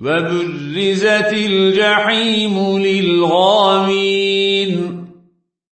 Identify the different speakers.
Speaker 1: وبرزت الجحيم للغامين